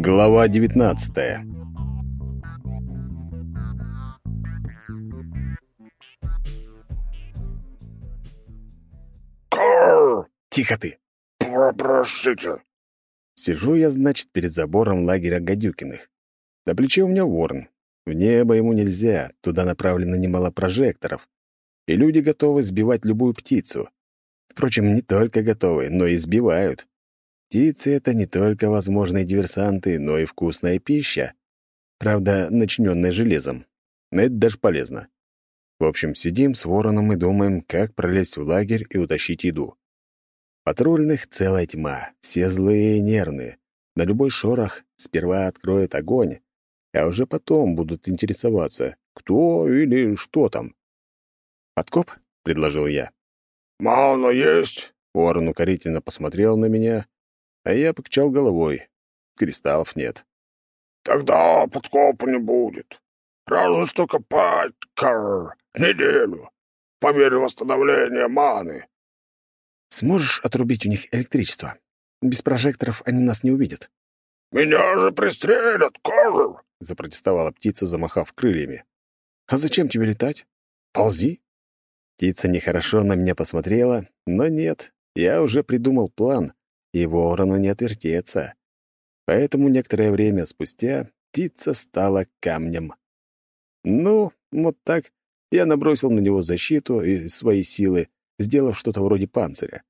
Глава 19 Кар! Тихо ты! Простите. Сижу я, значит, перед забором лагеря Гадюкиных. На плече у меня ворон. В небо ему нельзя, туда направлено немало прожекторов. И люди готовы сбивать любую птицу. Впрочем, не только готовы, но и сбивают. Птицы — это не только возможные диверсанты, но и вкусная пища. Правда, начиненная железом. Это даже полезно. В общем, сидим с вороном и думаем, как пролезть в лагерь и утащить еду. Патрульных целая тьма, все злые и нервные. На любой шорох сперва откроют огонь, а уже потом будут интересоваться, кто или что там. «Подкоп?» — предложил я. Мало есть. Ворон укорительно посмотрел на меня, а я покачал головой. Кристаллов нет. Тогда подкопа не будет. Разве что копать, кар, неделю. По мере восстановления маны. Сможешь отрубить у них электричество? Без прожекторов они нас не увидят. Меня же пристрелят, кар. Запротестовала птица, замахав крыльями. А зачем тебе летать? Ползи. Птица нехорошо на меня посмотрела, но нет, я уже придумал план, и ворону не отвертеться. Поэтому некоторое время спустя птица стала камнем. Ну, вот так я набросил на него защиту и свои силы, сделав что-то вроде панциря.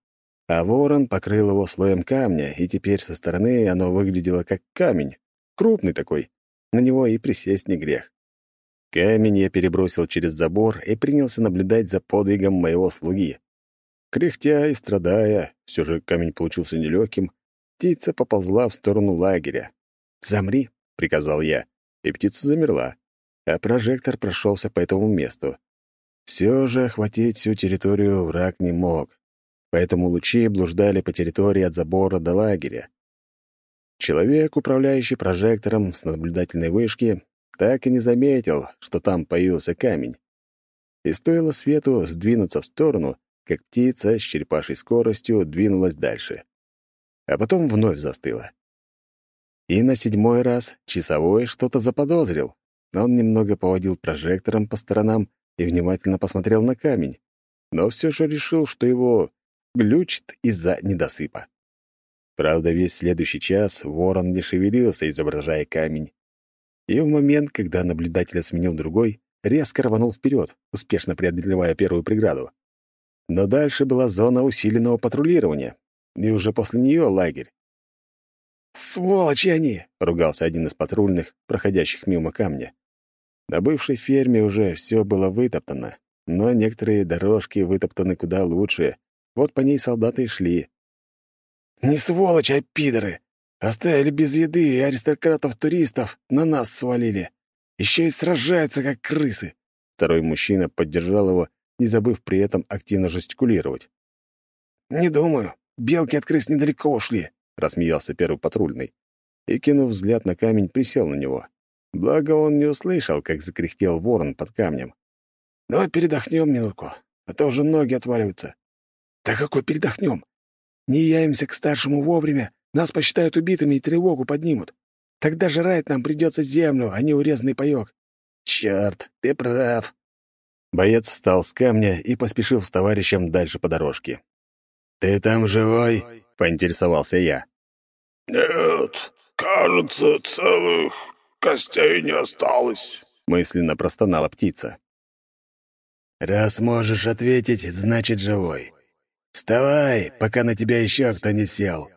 А ворон покрыл его слоем камня, и теперь со стороны оно выглядело как камень. Крупный такой. На него и присесть не грех. Камень я перебросил через забор и принялся наблюдать за подвигом моего слуги. Кряхтя и страдая, все же камень получился нелегким, птица поползла в сторону лагеря. «Замри», — приказал я, и птица замерла, а прожектор прошелся по этому месту. Все же охватить всю территорию враг не мог, поэтому лучи блуждали по территории от забора до лагеря. Человек, управляющий прожектором с наблюдательной вышки, так и не заметил, что там появился камень. И стоило свету сдвинуться в сторону, как птица с черепашей скоростью двинулась дальше. А потом вновь застыла. И на седьмой раз часовой что-то заподозрил. Он немного поводил прожектором по сторонам и внимательно посмотрел на камень, но все же решил, что его глючит из-за недосыпа. Правда, весь следующий час ворон не шевелился, изображая камень и в момент, когда наблюдателя сменил другой, резко рванул вперед, успешно преодолевая первую преграду. Но дальше была зона усиленного патрулирования, и уже после нее лагерь. «Сволочи они!» — ругался один из патрульных, проходящих мимо камня. На бывшей ферме уже все было вытоптано, но некоторые дорожки вытоптаны куда лучше. Вот по ней солдаты и шли. «Не сволочи, а пидоры! Оставили без еды и аристократов-туристов на нас свалили. Еще и сражаются, как крысы. Второй мужчина поддержал его, не забыв при этом активно жестикулировать. «Не думаю. Белки от крыс недалеко ушли», — рассмеялся первый патрульный. И, кинув взгляд на камень, присел на него. Благо он не услышал, как закряхтел ворон под камнем. «Давай передохнем минутку, а то уже ноги отваливаются». «Да какой передохнем? Не явимся к старшему вовремя, нас посчитают убитыми и тревогу поднимут. Тогда жрать нам придется землю, а не урезанный паёк. Черт, ты прав. Боец встал с камня и поспешил с товарищем дальше по дорожке. «Ты там живой?» — поинтересовался я. «Нет, кажется, целых костей не осталось», — мысленно простонала птица. «Раз можешь ответить, значит, живой. Вставай, пока на тебя еще кто не сел».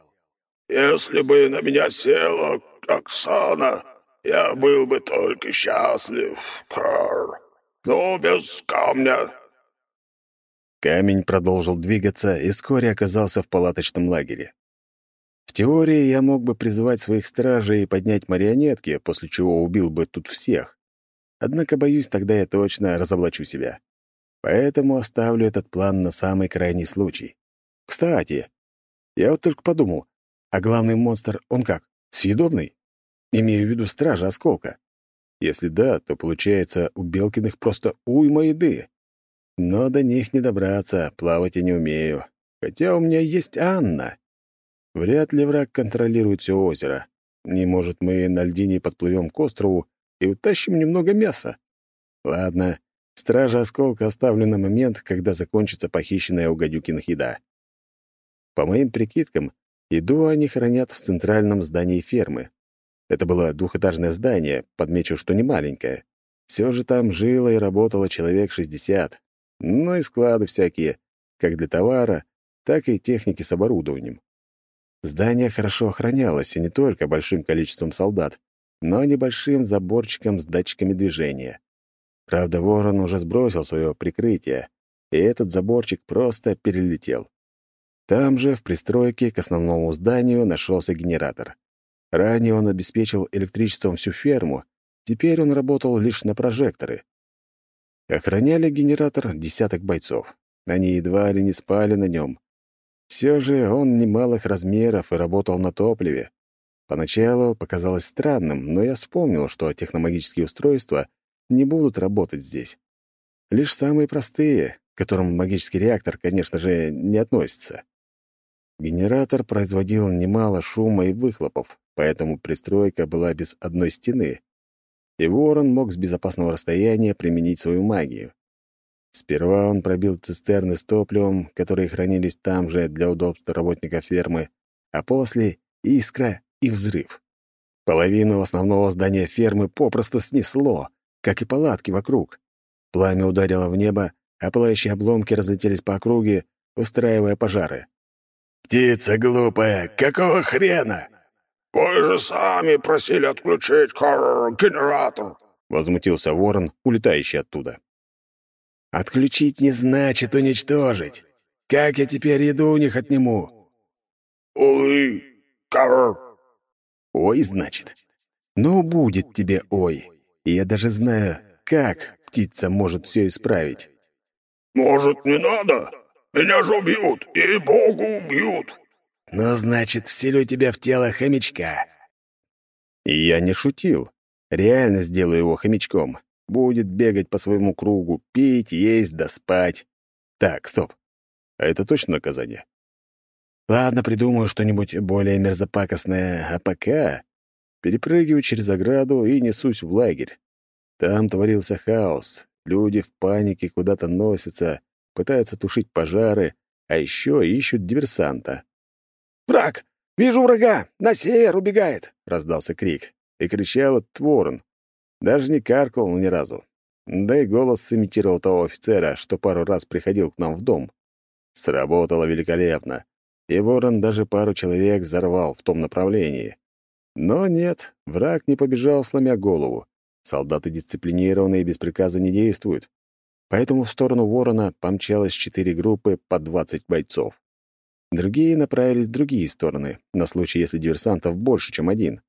Если бы на меня села Оксана, я был бы только счастлив, Кар. Но без камня». Камень продолжил двигаться и вскоре оказался в палаточном лагере. В теории я мог бы призывать своих стражей и поднять марионетки, после чего убил бы тут всех. Однако, боюсь, тогда я точно разоблачу себя. Поэтому оставлю этот план на самый крайний случай. Кстати, я вот только подумал, а главный монстр, он как, съедобный? Имею в виду стража осколка. Если да, то получается, у Белкиных просто уйма еды. Но до них не добраться, плавать я не умею. Хотя у меня есть Анна. Вряд ли враг контролирует все озеро. Не может, мы на льдине подплывем к острову и утащим немного мяса? Ладно, стража осколка оставлю на момент, когда закончится похищенная у гадюкиных еда. По моим прикидкам, еду они хранят в центральном здании фермы. Это было двухэтажное здание, подмечу, что не маленькое. Все же там жило и работало человек 60. Ну и склады всякие, как для товара, так и техники с оборудованием. Здание хорошо охранялось, и не только большим количеством солдат, но и небольшим заборчиком с датчиками движения. Правда, ворон уже сбросил свое прикрытие, и этот заборчик просто перелетел. Там же, в пристройке к основному зданию, нашелся генератор. Ранее он обеспечил электричеством всю ферму, теперь он работал лишь на прожекторы. Охраняли генератор десяток бойцов. Они едва ли не спали на нем. Все же он немалых размеров и работал на топливе. Поначалу показалось странным, но я вспомнил, что техномагические устройства не будут работать здесь. Лишь самые простые, к которым магический реактор, конечно же, не относится. Генератор производил немало шума и выхлопов, поэтому пристройка была без одной стены, и ворон мог с безопасного расстояния применить свою магию. Сперва он пробил цистерны с топливом, которые хранились там же для удобства работников фермы, а после — искра и взрыв. Половину основного здания фермы попросту снесло, как и палатки вокруг. Пламя ударило в небо, а пылающие обломки разлетелись по округе, устраивая пожары. «Птица глупая, какого хрена?» «Вы же сами просили отключить генератор!» — возмутился ворон, улетающий оттуда. «Отключить не значит уничтожить. Как я теперь еду у них отниму?» «Ой, кар...» «Ой, значит. Ну, будет тебе ой. И я даже знаю, как птица может все исправить». «Может, не надо? Меня же убьют, и Богу убьют!» «Ну, значит, вселю тебя в тело хомячка». И я не шутил. Реально сделаю его хомячком. Будет бегать по своему кругу, пить, есть да спать. Так, стоп. А это точно наказание? Ладно, придумаю что-нибудь более мерзопакостное, а пока перепрыгиваю через ограду и несусь в лагерь. Там творился хаос. Люди в панике куда-то носятся, пытаются тушить пожары, а еще ищут диверсанта. «Враг! Вижу врага! На север убегает!» — раздался крик. И кричал этот. Даже не каркал ни разу. Да и голос сымитировал того офицера, что пару раз приходил к нам в дом. Сработало великолепно. И ворон даже пару человек взорвал в том направлении. Но нет, враг не побежал, сломя голову. Солдаты дисциплинированные и без приказа не действуют. Поэтому в сторону ворона помчалось четыре группы по двадцать бойцов. Другие направились в другие стороны, на случай, если диверсантов больше, чем один.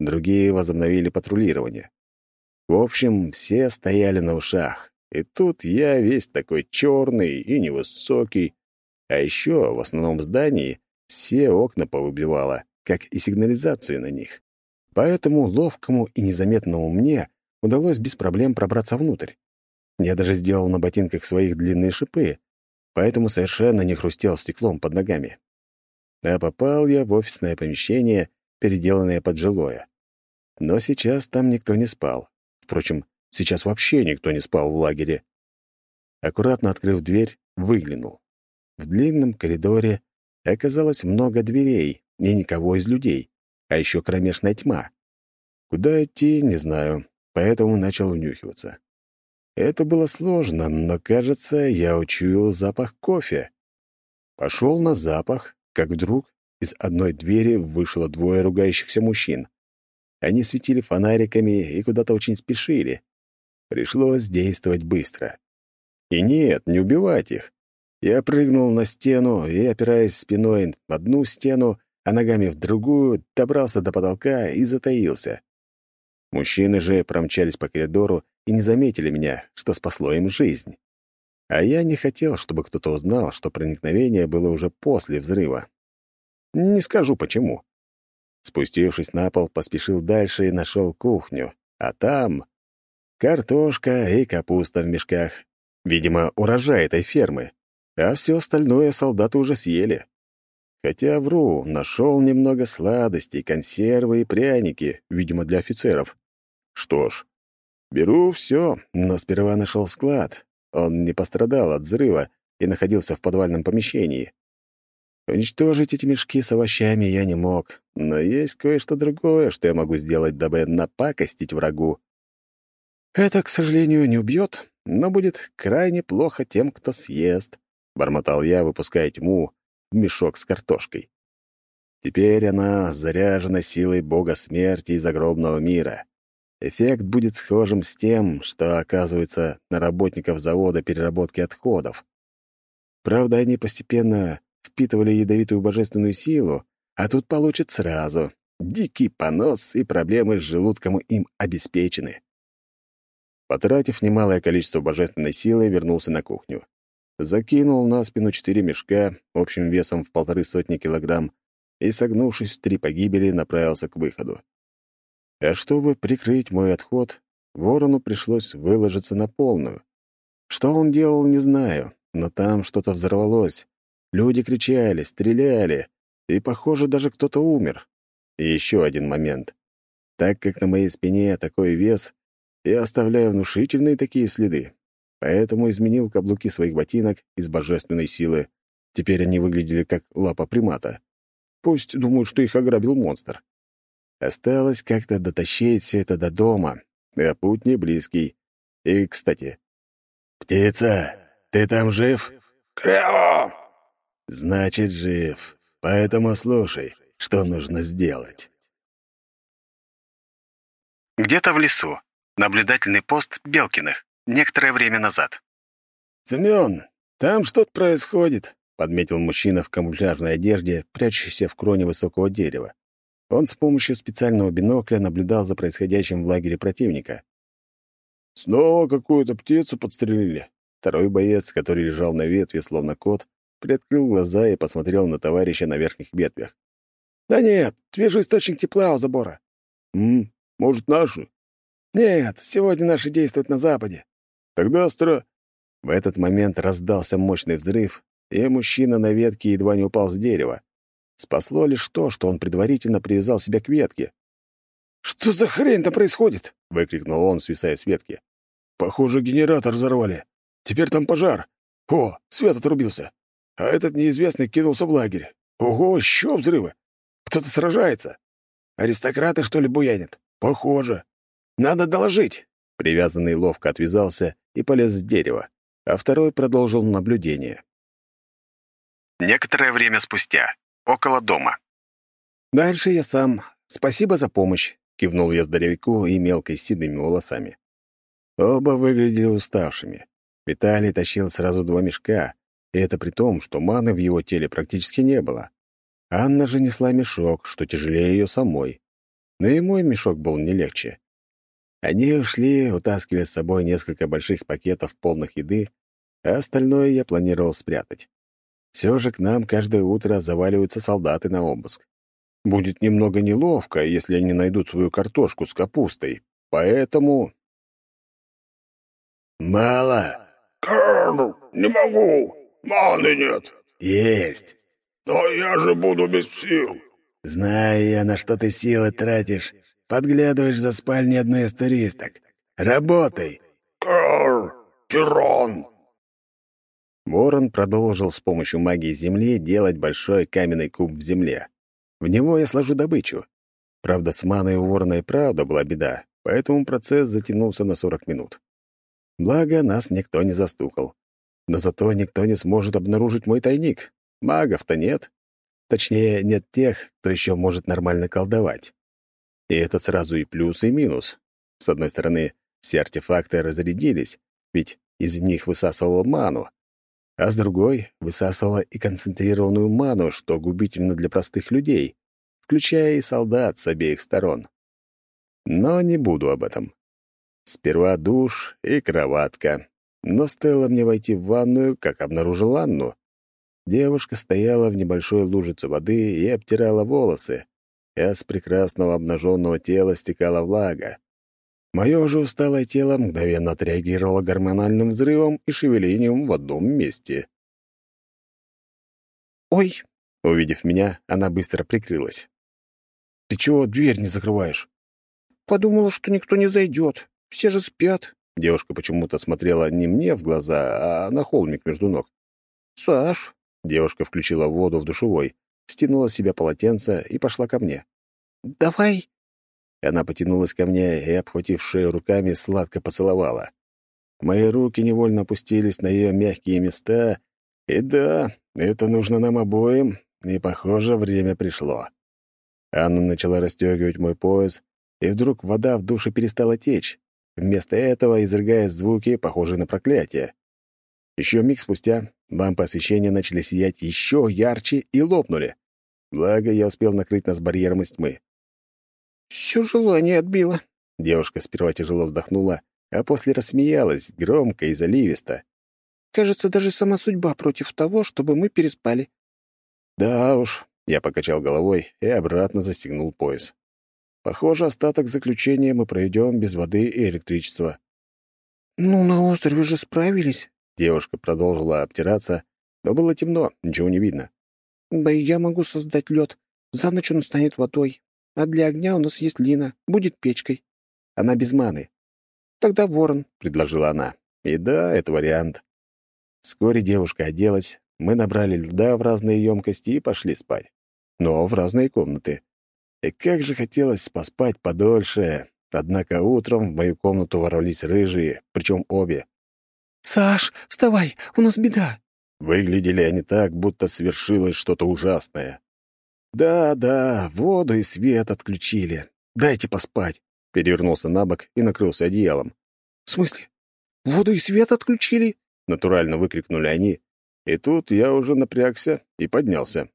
Другие возобновили патрулирование. В общем, все стояли на ушах. И тут я весь такой черный и невысокий. А еще в основном здании все окна повыбивало, как и сигнализацию на них. Поэтому ловкому и незаметному мне удалось без проблем пробраться внутрь. Я даже сделал на ботинках своих длинные шипы, поэтому совершенно не хрустел стеклом под ногами. А попал я в офисное помещение, переделанное под жилое. Но сейчас там никто не спал. Впрочем, сейчас вообще никто не спал в лагере. Аккуратно открыв дверь, выглянул. В длинном коридоре оказалось много дверей и никого из людей, а еще кромешная тьма. Куда идти, не знаю, поэтому начал унюхиваться. Это было сложно, но, кажется, я учуял запах кофе. Пошел на запах, как вдруг из одной двери вышло двое ругающихся мужчин. Они светили фонариками и куда-то очень спешили. Пришлось действовать быстро. И нет, не убивать их. Я прыгнул на стену и, опираясь спиной в одну стену, а ногами в другую, добрался до потолка и затаился. Мужчины же промчались по коридору и не заметили меня, что спасло им жизнь. А я не хотел, чтобы кто-то узнал, что проникновение было уже после взрыва. Не скажу почему. Спустившись на пол, поспешил дальше и нашел кухню. А там картошка и капуста в мешках. Видимо, урожай этой фермы. А все остальное солдаты уже съели. Хотя вру, нашел немного сладостей, консервы и пряники, видимо, для офицеров. Что ж, беру все, но сперва нашел склад. Он не пострадал от взрыва и находился в подвальном помещении. Уничтожить эти мешки с овощами я не мог, но есть кое-что другое, что я могу сделать, дабы напакостить врагу. Это, к сожалению, не убьет, но будет крайне плохо тем, кто съест, — бормотал я, выпуская тьму в мешок с картошкой. Теперь она заряжена силой бога смерти и загробного мира. Эффект будет схожим с тем, что оказывается на работников завода переработки отходов. Правда, они постепенно впитывали ядовитую божественную силу, а тут получат сразу. Дикий понос и проблемы с желудком им обеспечены. Потратив немалое количество божественной силы, вернулся на кухню. Закинул на спину четыре мешка общим весом в полторы сотни килограмм и, согнувшись в три погибели, направился к выходу. А чтобы прикрыть мой отход, ворону пришлось выложиться на полную. Что он делал, не знаю, но там что-то взорвалось. Люди кричали, стреляли, и, похоже, даже кто-то умер. И еще один момент. Так как на моей спине такой вес, я оставляю внушительные такие следы. Поэтому изменил каблуки своих ботинок из божественной силы. Теперь они выглядели как лапа примата. Пусть думают, что их ограбил монстр. Осталось как-то дотащить все это до дома, а путь не близкий. И, кстати... «Птица, ты там жив?» «Крио!» «Значит, жив. Поэтому слушай, что нужно сделать». Где-то в лесу. Наблюдательный пост Белкиных. Некоторое время назад. «Семён, там что-то происходит», — подметил мужчина в камуфляжной одежде, прячущийся в кроне высокого дерева. Он с помощью специального бинокля наблюдал за происходящим в лагере противника. «Снова какую-то птицу подстрелили». Второй боец, который лежал на ветве, словно кот, приоткрыл глаза и посмотрел на товарища на верхних ветвях. «Да нет, вижу источник тепла у забора». «М, может, наши?» «Нет, сегодня наши действуют на западе». «Тогда стра...» В этот момент раздался мощный взрыв, и мужчина на ветке едва не упал с дерева. Спасло лишь то, что он предварительно привязал себя к ветке. «Что за хрень-то происходит?» — выкрикнул он, свисая с ветки. «Похоже, генератор взорвали. Теперь там пожар. О, свет отрубился. А этот неизвестный кинулся в лагерь. Ого, еще взрывы. Кто-то сражается. Аристократы, что ли, буянят? Похоже. «Надо доложить!» Привязанный ловко отвязался и полез с дерева, а второй продолжил наблюдение. Некоторое время спустя. Около дома. «Дальше я сам. Спасибо за помощь», — кивнул я здоровяку и мелкой седыми волосами. Оба выглядели уставшими. Виталий тащил сразу два мешка, и это при том, что маны в его теле практически не было. Анна же несла мешок, что тяжелее ее самой. Но и мой мешок был не легче. Они ушли, утаскивая с собой несколько больших пакетов полных еды, а остальное я планировал спрятать. Все же к нам каждое утро заваливаются солдаты на обыск. Будет немного неловко, если они найдут свою картошку с капустой. Поэтому... «Мало!» «Карл, не могу. Маны нет». «Есть!» «Но я же буду без сил». «Знаю я, на что ты силы тратишь. Подглядываешь за спальней одной из туристок. Работай!» «Кар! Тиран!» Ворон продолжил с помощью магии Земли делать большой каменный куб в земле. В него я сложу добычу. Правда, с маной у ворона и правда была беда, поэтому процесс затянулся на 40 минут. Благо, нас никто не застукал. Но зато никто не сможет обнаружить мой тайник. Магов-то нет. Точнее, нет тех, кто еще может нормально колдовать. И это сразу и плюс, и минус. С одной стороны, все артефакты разрядились, ведь из них высасывало ману, а с другой — высасывало и концентрированную ману, что губительно для простых людей, включая и солдат с обеих сторон. Но не буду об этом. Сперва душ и кроватка. Но стоило мне войти в ванную, как обнаружил Анну. Девушка стояла в небольшой лужице воды и обтирала волосы, а с прекрасного обнаженного тела стекала влага. Мое же усталое тело мгновенно отреагировало гормональным взрывом и шевелением в одном месте. «Ой, Увидев меня, она быстро прикрылась. «Ты чего дверь не закрываешь?» «Подумала, что никто не зайдет. Все же спят». Девушка почему-то смотрела не мне в глаза, а на холмик между ног. «Саш!» Девушка включила воду в душевой, стянула с себя полотенце и пошла ко мне. «Давай!» Она потянулась ко мне и, обхватив шею руками, сладко поцеловала. Мои руки невольно опустились на ее мягкие места, и да, это нужно нам обоим, и, похоже, время пришло. Анна начала расстегивать мой пояс, и вдруг вода в душе перестала течь, вместо этого изрыгая звуки, похожие на проклятие. Еще миг спустя лампы освещения начали сиять еще ярче и лопнули. Благо, я успел накрыть нас барьером из тьмы. «Все желание отбило». Девушка сперва тяжело вздохнула, а после рассмеялась, громко и заливисто. «Кажется, даже сама судьба против того, чтобы мы переспали». «Да уж», — я покачал головой и обратно застегнул пояс. «Похоже, остаток заключения мы пройдем без воды и электричества». «Ну, на острове же справились», — девушка продолжила обтираться, но было темно, ничего не видно. «Да и я могу создать лед. За ночь он станет водой. А для огня у нас есть Лина, будет печкой. Она без маны. Тогда ворон, — предложила она. И да, это вариант. Вскоре девушка оделась, мы набрали льда в разные емкости и пошли спать. Но в разные комнаты. И как же хотелось поспать подольше. Однако утром в мою комнату ворвались рыжие, причем обе. «Саш, вставай, у нас беда!» Выглядели они так, будто свершилось что-то ужасное. «Да, да, воду и свет отключили. Дайте поспать». Перевернулся на бок и накрылся одеялом. «В смысле? Воду и свет отключили?» Натурально выкрикнули они. И тут я уже напрягся и поднялся.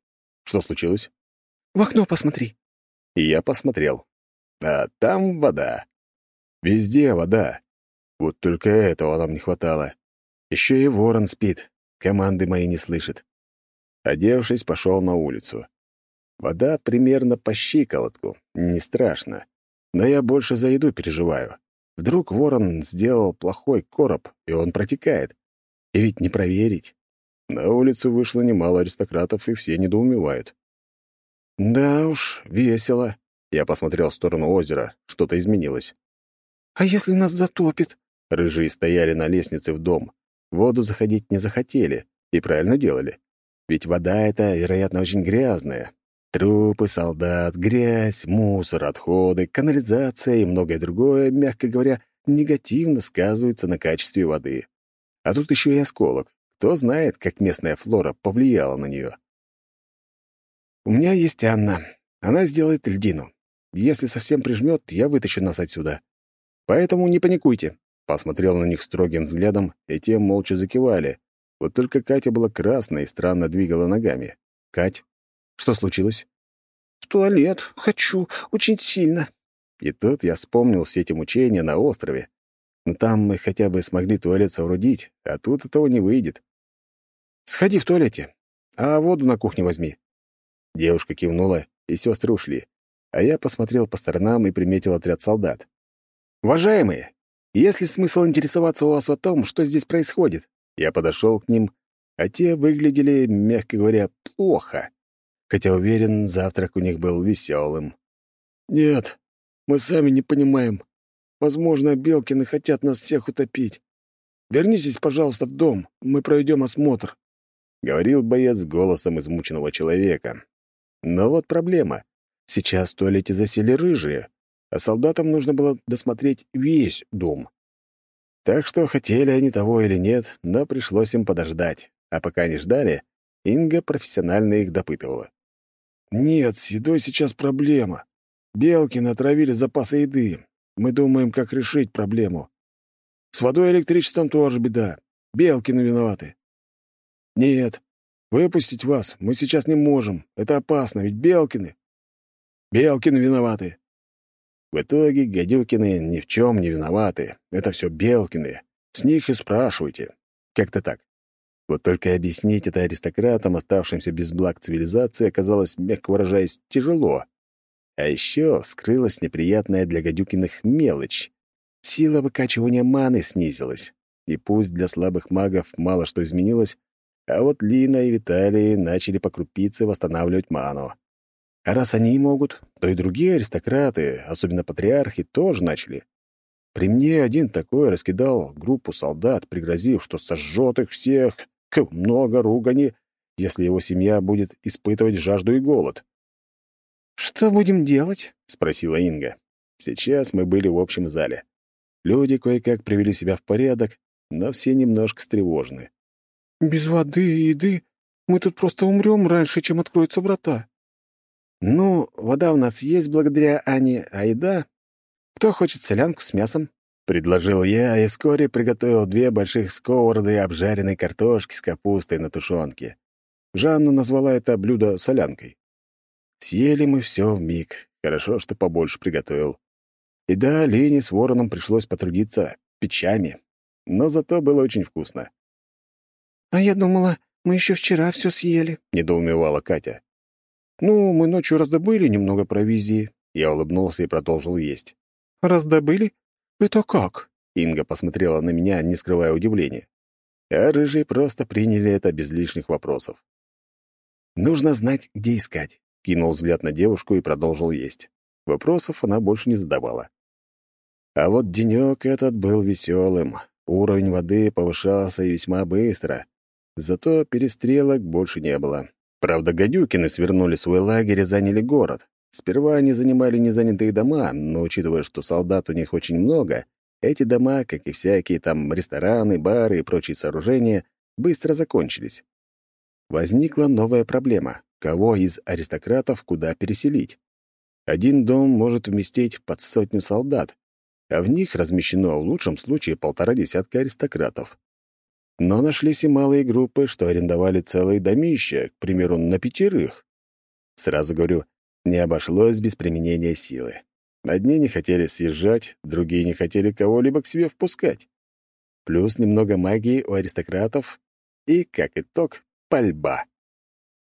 Что случилось? «В окно посмотри». И я посмотрел. А там вода. Везде вода. Вот только этого нам не хватало. Еще и ворон спит, команды мои не слышит. Одевшись, пошел на улицу. Вода примерно по щиколотку, не страшно. Но я больше за еду переживаю. Вдруг ворон сделал плохой короб, и он протекает. И ведь не проверить. На улицу вышло немало аристократов, и все недоумевают. Да уж, весело. Я посмотрел в сторону озера, что-то изменилось. «А если нас затопит?» Рыжие стояли на лестнице в дом. Воду заходить не захотели, и правильно делали. Ведь вода эта, вероятно, очень грязная, Трупы солдат, грязь, мусор, отходы, канализация и многое другое, мягко говоря, негативно сказываются на качестве воды. А тут еще и осколок. Кто знает, как местная флора повлияла на нее. У меня есть Анна. Она сделает льдину. Если совсем прижмет, я вытащу нас отсюда. Поэтому не паникуйте. Посмотрел на них строгим взглядом, и те молча закивали. Вот только Катя была красной и странно двигала ногами. «Кать, что случилось? В туалет. Хочу. Очень сильно. И тут я вспомнил все эти мучения на острове. Но там мы хотя бы смогли туалет соорудить, а тут этого не выйдет. Сходи в туалете, а воду на кухне возьми. Девушка кивнула, и сестры ушли. А я посмотрел по сторонам и приметил отряд солдат. «Уважаемые, есть ли смысл интересоваться у вас о том, что здесь происходит?» Я подошел к ним, а те выглядели, мягко говоря, плохо хотя уверен, завтрак у них был веселым. «Нет, мы сами не понимаем. Возможно, Белкины хотят нас всех утопить. Вернитесь, пожалуйста, в дом, мы проведем осмотр», — говорил боец голосом измученного человека. Но вот проблема. Сейчас в туалете засели рыжие, а солдатам нужно было досмотреть весь дом. Так что хотели они того или нет, но пришлось им подождать. А пока они ждали, Инга профессионально их допытывала. «Нет, с едой сейчас проблема. Белкины отравили запасы еды. Мы думаем, как решить проблему. С водой и электричеством тоже беда. Белкины виноваты». «Нет, выпустить вас мы сейчас не можем. Это опасно, ведь Белкины...» «Белкины виноваты». В итоге Гадюкины ни в чем не виноваты. Это все Белкины. С них и спрашивайте. Как-то так. Вот только объяснить это аристократам, оставшимся без благ цивилизации, оказалось, мягко выражаясь, тяжело. А еще скрылась неприятная для гадюкиных мелочь. Сила выкачивания маны снизилась. И пусть для слабых магов мало что изменилось, А вот Лина и Виталий начали по крупице восстанавливать ману. А раз они могут, то и другие аристократы, особенно патриархи, тоже начали. При мне один такой раскидал группу солдат, пригрозив, что сожжет их всех, много ругани, если его семья будет испытывать жажду и голод. «Что будем делать?» — спросила Инга. Сейчас мы были в общем зале. Люди кое-как привели себя в порядок, но все немножко встревожены. «Без воды и еды мы тут просто умрем раньше, чем откроются врата». «Ну, вода у нас есть благодаря Ане, а еда... Кто хочет солянку с мясом?» — предложил я и вскоре приготовил две больших сковороды обжаренной картошки с капустой на тушенке. Жанна назвала это блюдо солянкой. Съели мы все в миг. Хорошо, что побольше приготовил. И да, Лене с вороном пришлось потрудиться печами, но зато было очень вкусно. «А я думала, мы еще вчера все съели», — недоумевала Катя. «Ну, мы ночью раздобыли немного провизии». Я улыбнулся и продолжил есть. «Раздобыли? Это как?» Инга посмотрела на меня, не скрывая удивления. А рыжие просто приняли это без лишних вопросов. «Нужно знать, где искать», — кинул взгляд на девушку и продолжил есть. Вопросов она больше не задавала. А вот денек этот был веселым. Уровень воды повышался и весьма быстро. Зато перестрелок больше не было. Правда, гадюкины свернули свой лагерь и заняли город. Сперва они занимали незанятые дома, но учитывая, что солдат у них очень много, эти дома, как и всякие там рестораны, бары и прочие сооружения, быстро закончились. Возникла новая проблема — кого из аристократов куда переселить? Один дом может вместить под сотню солдат, а в них размещено в лучшем случае полтора десятка аристократов. Но нашлись и малые группы, что арендовали целые домища, к примеру, на пятерых. Сразу говорю, не обошлось без применения силы. Одни не хотели съезжать, другие не хотели кого-либо к себе впускать. Плюс немного магии у аристократов и, как итог, пальба.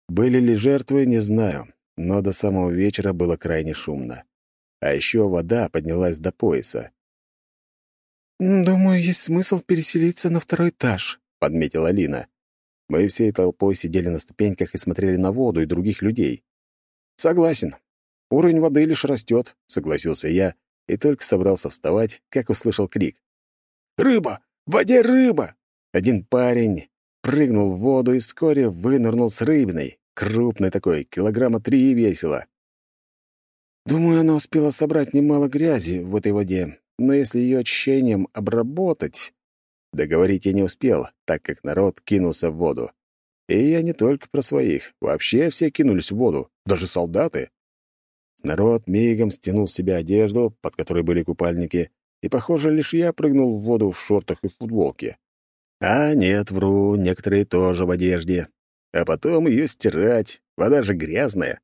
Были ли жертвы, не знаю, но до самого вечера было крайне шумно. А еще вода поднялась до пояса. «Думаю, есть смысл переселиться на второй этаж», — подметила Лина. Мы всей толпой сидели на ступеньках и смотрели на воду и других людей. «Согласен. Уровень воды лишь растет», — согласился я, и только собрался вставать, как услышал крик. «Рыба! В воде рыба!» Один парень прыгнул в воду и вскоре вынырнул с рыбиной. Крупный такой, килограмма три весила. Думаю, она успела собрать немало грязи в этой воде, но если ее очищением обработать... Договорить я не успел, так как народ кинулся в воду. И я не только про своих, вообще все кинулись в воду, даже солдаты. Народ мигом стянул с себя одежду, под которой были купальники, и, похоже, лишь я прыгнул в воду в шортах и футболке. А нет, вру, некоторые тоже в одежде. А потом ее стирать, вода же грязная.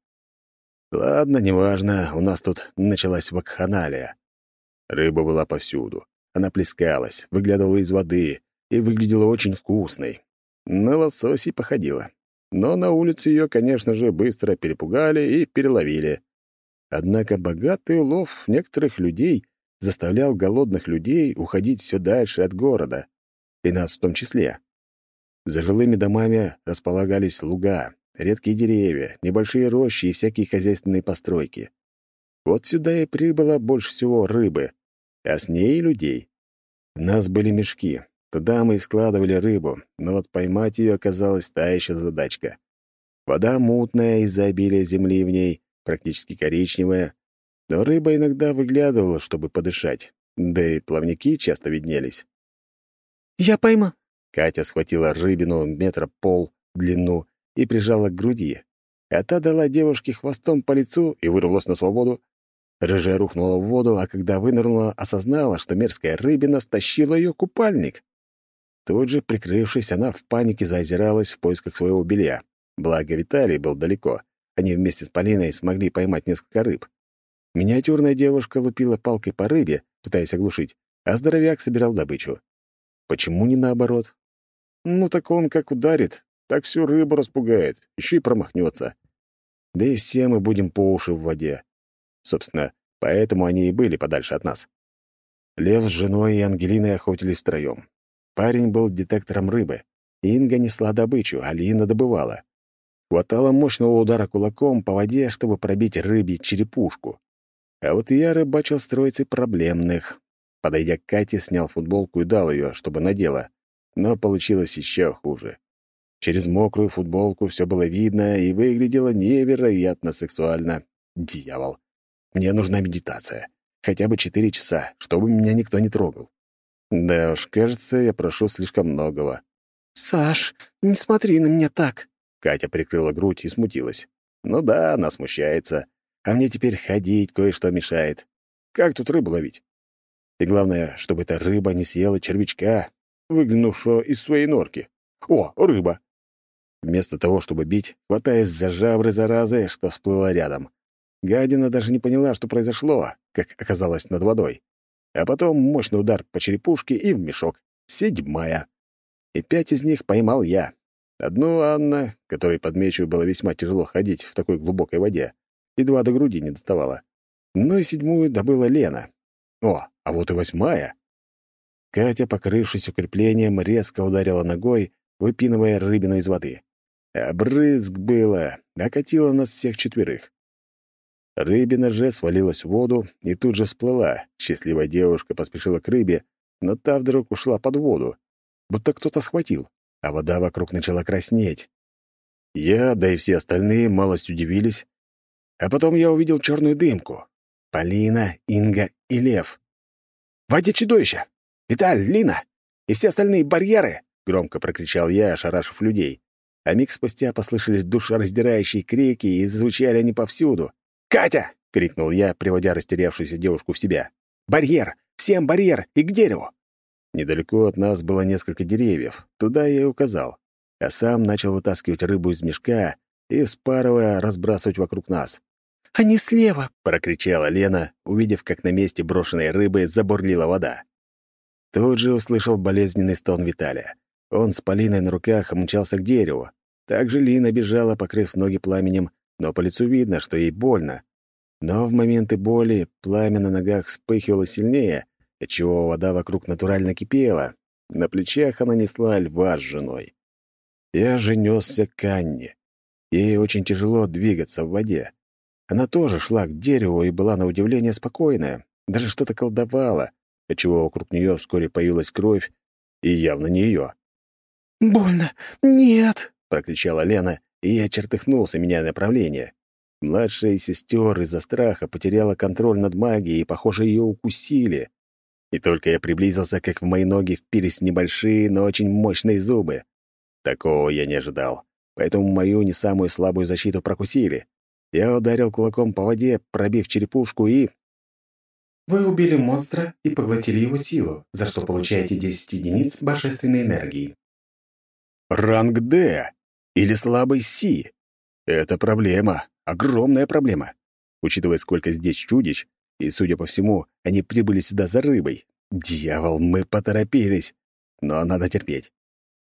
Ладно, неважно, у нас тут началась вакханалия. Рыба была повсюду. Она плескалась, выглядывала из воды и выглядела очень вкусной. На лососи походила. Но на улице ее, конечно же, быстро перепугали и переловили. Однако богатый улов некоторых людей заставлял голодных людей уходить все дальше от города, и нас в том числе. За жилыми домами располагались луга, редкие деревья, небольшие рощи и всякие хозяйственные постройки. Вот сюда и прибыло больше всего рыбы, а с ней и людей. У нас были мешки, туда мы и складывали рыбу, но вот поймать ее оказалась та еще задачка. Вода мутная из-за обилия земли в ней, практически коричневая, но рыба иногда выглядывала, чтобы подышать, да и плавники часто виднелись. «Я поймал». Катя схватила рыбину метра пол в длину и прижала к груди, а та дала девушке хвостом по лицу и вырвалась на свободу. Рыжая рухнула в воду, а когда вынырнула, осознала, что мерзкая рыбина стащила ее купальник. Тут же, прикрывшись, она в панике заозиралась в поисках своего белья. Благо, Виталий был далеко. Они вместе с Полиной смогли поймать несколько рыб. Миниатюрная девушка лупила палкой по рыбе, пытаясь оглушить, а здоровяк собирал добычу. Почему не наоборот? Ну, так он как ударит, так всю рыбу распугает, еще и промахнется. Да и все мы будем по уши в воде. Собственно, поэтому они и были подальше от нас. Лев с женой и Ангелиной охотились втроем. Парень был детектором рыбы. Инга несла добычу, а Лина добывала. Хватало мощного удара кулаком по воде, чтобы пробить рыбе черепушку. А вот я рыбачил с троицей проблемных. Подойдя к Кате, снял футболку и дал ее, чтобы надела. Но получилось еще хуже. Через мокрую футболку все было видно и выглядело невероятно сексуально. Дьявол. Мне нужна медитация. Хотя бы четыре часа, чтобы меня никто не трогал. Да уж, кажется, я прошу слишком многого. «Саш, не смотри на меня так!» Катя прикрыла грудь и смутилась. «Ну да, она смущается. А мне теперь ходить кое-что мешает. Как тут рыбу ловить? И главное, чтобы эта рыба не съела червячка, выглянувшего из своей норки. О, рыба! Вместо того, чтобы бить, хватаясь за жабры заразы, что всплыла рядом. Гадина даже не поняла, что произошло, как оказалось над водой. А потом мощный удар по черепушке и в мешок. Седьмая. И пять из них поймал я. Одну Анна, которой, подмечу, было весьма тяжело ходить в такой глубокой воде, едва до груди не доставала. Ну и седьмую добыла Лена. О, а вот и восьмая. Катя, покрывшись укреплением, резко ударила ногой, выпинывая рыбину из воды. А брызг было, окатило нас всех четверых. Рыбина же свалилась в воду и тут же всплыла. Счастливая девушка поспешила к рыбе, но та вдруг ушла под воду, будто кто-то схватил, а вода вокруг начала краснеть. Я, да и все остальные, малость удивились. А потом я увидел черную дымку. Полина, Инга и Лев. «В воде чудовища! Виталь, Лина! И все остальные барьеры!» — громко прокричал я, ошарашив людей. А миг спустя послышались душераздирающие крики, и звучали они повсюду. «Катя!» — крикнул я, приводя растерявшуюся девушку в себя. «Барьер! Всем барьер! И к дереву!» Недалеко от нас было несколько деревьев. Туда я и указал. А сам начал вытаскивать рыбу из мешка и, спарывая, разбрасывать вокруг нас. «Они слева!» — прокричала Лена, увидев, как на месте брошенной рыбы забурлила вода. Тут же услышал болезненный стон Виталия. Он с Полиной на руках мчался к дереву. Также Лина бежала, покрыв ноги пламенем, но по лицу видно, что ей больно. Но в моменты боли пламя на ногах вспыхивало сильнее, отчего вода вокруг натурально кипела. На плечах она несла льва с женой. Я же несся к Анне. Ей очень тяжело двигаться в воде. Она тоже шла к дереву и была на удивление спокойная, даже что-то колдовала, отчего вокруг нее вскоре появилась кровь, и явно не ее. «Больно! Нет!» — прокричала Лена и я чертыхнулся, меняя направление. Младшая из сестер из-за страха потеряла контроль над магией, и, похоже, ее укусили. И только я приблизился, как в мои ноги впились небольшие, но очень мощные зубы. Такого я не ожидал, поэтому мою не самую слабую защиту прокусили. Я ударил кулаком по воде, пробив черепушку и... Вы убили монстра и поглотили его силу, за что получаете 10 единиц божественной энергии. Ранг «Д». Или слабый Си. Это проблема, огромная проблема. Учитывая, сколько здесь чудищ, и, судя по всему, они прибыли сюда за рыбой. Дьявол, мы поторопились. Но надо терпеть.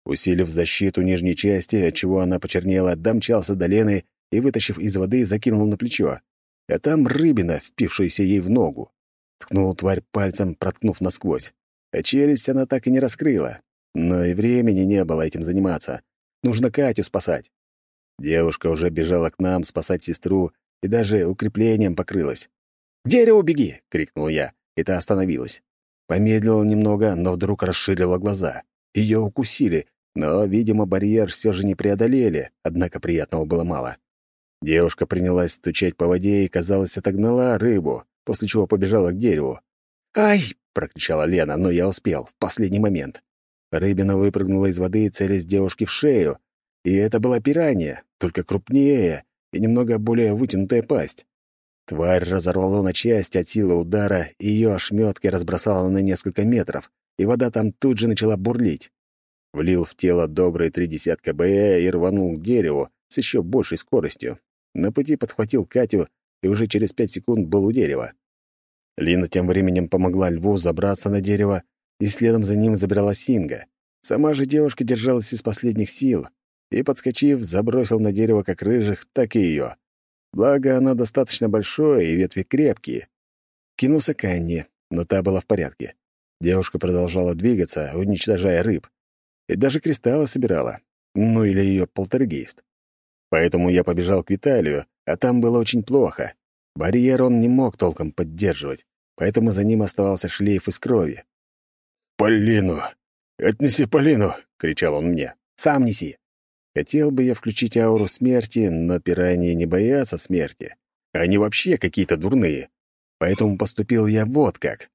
Усилив защиту нижней части, отчего она почернела, домчался до Лены и, вытащив из воды, закинул на плечо. А там рыбина, впившаяся ей в ногу. Ткнул тварь пальцем, проткнув насквозь. А челюсть она так и не раскрыла. Но и времени не было этим заниматься. Нужно Катю спасать. Девушка уже бежала к нам спасать сестру и даже укреплением покрылась. «К дереву беги!» — крикнул я, и та остановилась. Помедлила немного, но вдруг расширила глаза. Ее укусили, но, видимо, барьер все же не преодолели, однако приятного было мало. Девушка принялась стучать по воде и, казалось, отогнала рыбу, после чего побежала к дереву. «Ай!» — прокричала Лена, но я успел, в последний момент. Рыбина выпрыгнула из воды, целясь девушке в шею. И это была пиранья, только крупнее и немного более вытянутая пасть. Тварь разорвала на части от силы удара, и ее ошметки разбросала на несколько метров, и вода там тут же начала бурлить. Влил в тело добрые три десятка БЭ и рванул к дереву с еще большей скоростью. На пути подхватил Катю и уже через пять секунд был у дерева. Лина тем временем помогла льву забраться на дерево и следом за ним забралась Инга. Сама же девушка держалась из последних сил и, подскочив, забросил на дерево как рыжих, так и ее. Благо, она достаточно большое и ветви крепкие. Кинулся к Анне, но та была в порядке. Девушка продолжала двигаться, уничтожая рыб. и даже кристаллы собирала. Ну или ее полтергейст. Поэтому я побежал к Виталию, а там было очень плохо. Барьер он не мог толком поддерживать, поэтому за ним оставался шлейф из крови. «Полину! Отнеси Полину!» — кричал он мне. «Сам неси!» Хотел бы я включить ауру смерти, но пираньи не боятся смерти. Они вообще какие-то дурные. Поэтому поступил я вот как.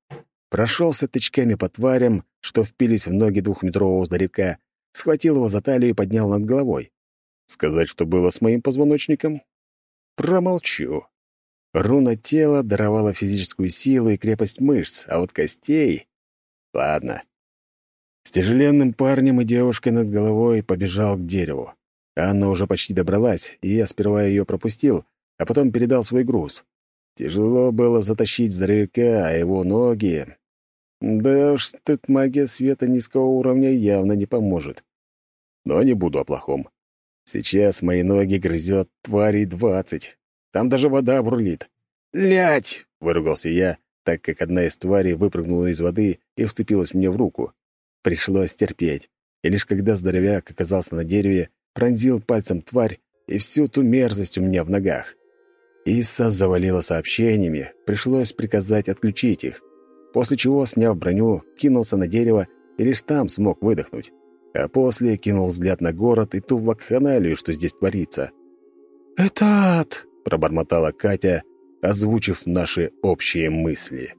Прошелся тычками по тварям, что впились в ноги двухметрового здоровяка, схватил его за талию и поднял над головой. Сказать, что было с моим позвоночником? Промолчу. Руна тела даровала физическую силу и крепость мышц, а вот костей... Ладно. С тяжеленным парнем и девушкой над головой побежал к дереву. Анна уже почти добралась, и я сперва ее пропустил, а потом передал свой груз. Тяжело было затащить здоровяка, а его ноги... Да уж, тут магия света низкого уровня явно не поможет. Но не буду о плохом. Сейчас мои ноги грызет тварей двадцать. Там даже вода бурлит. «Лять!» — выругался я, так как одна из тварей выпрыгнула из воды и вступилась мне в руку. Пришлось терпеть. И лишь когда здоровяк оказался на дереве, пронзил пальцем тварь и всю ту мерзость у меня в ногах. Исса завалила сообщениями, пришлось приказать отключить их, после чего, сняв броню, кинулся на дерево и лишь там смог выдохнуть, а после кинул взгляд на город и ту вакханалию, что здесь творится. «Это ад!» — пробормотала Катя, озвучив наши общие мысли.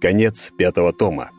Конец пятого тома.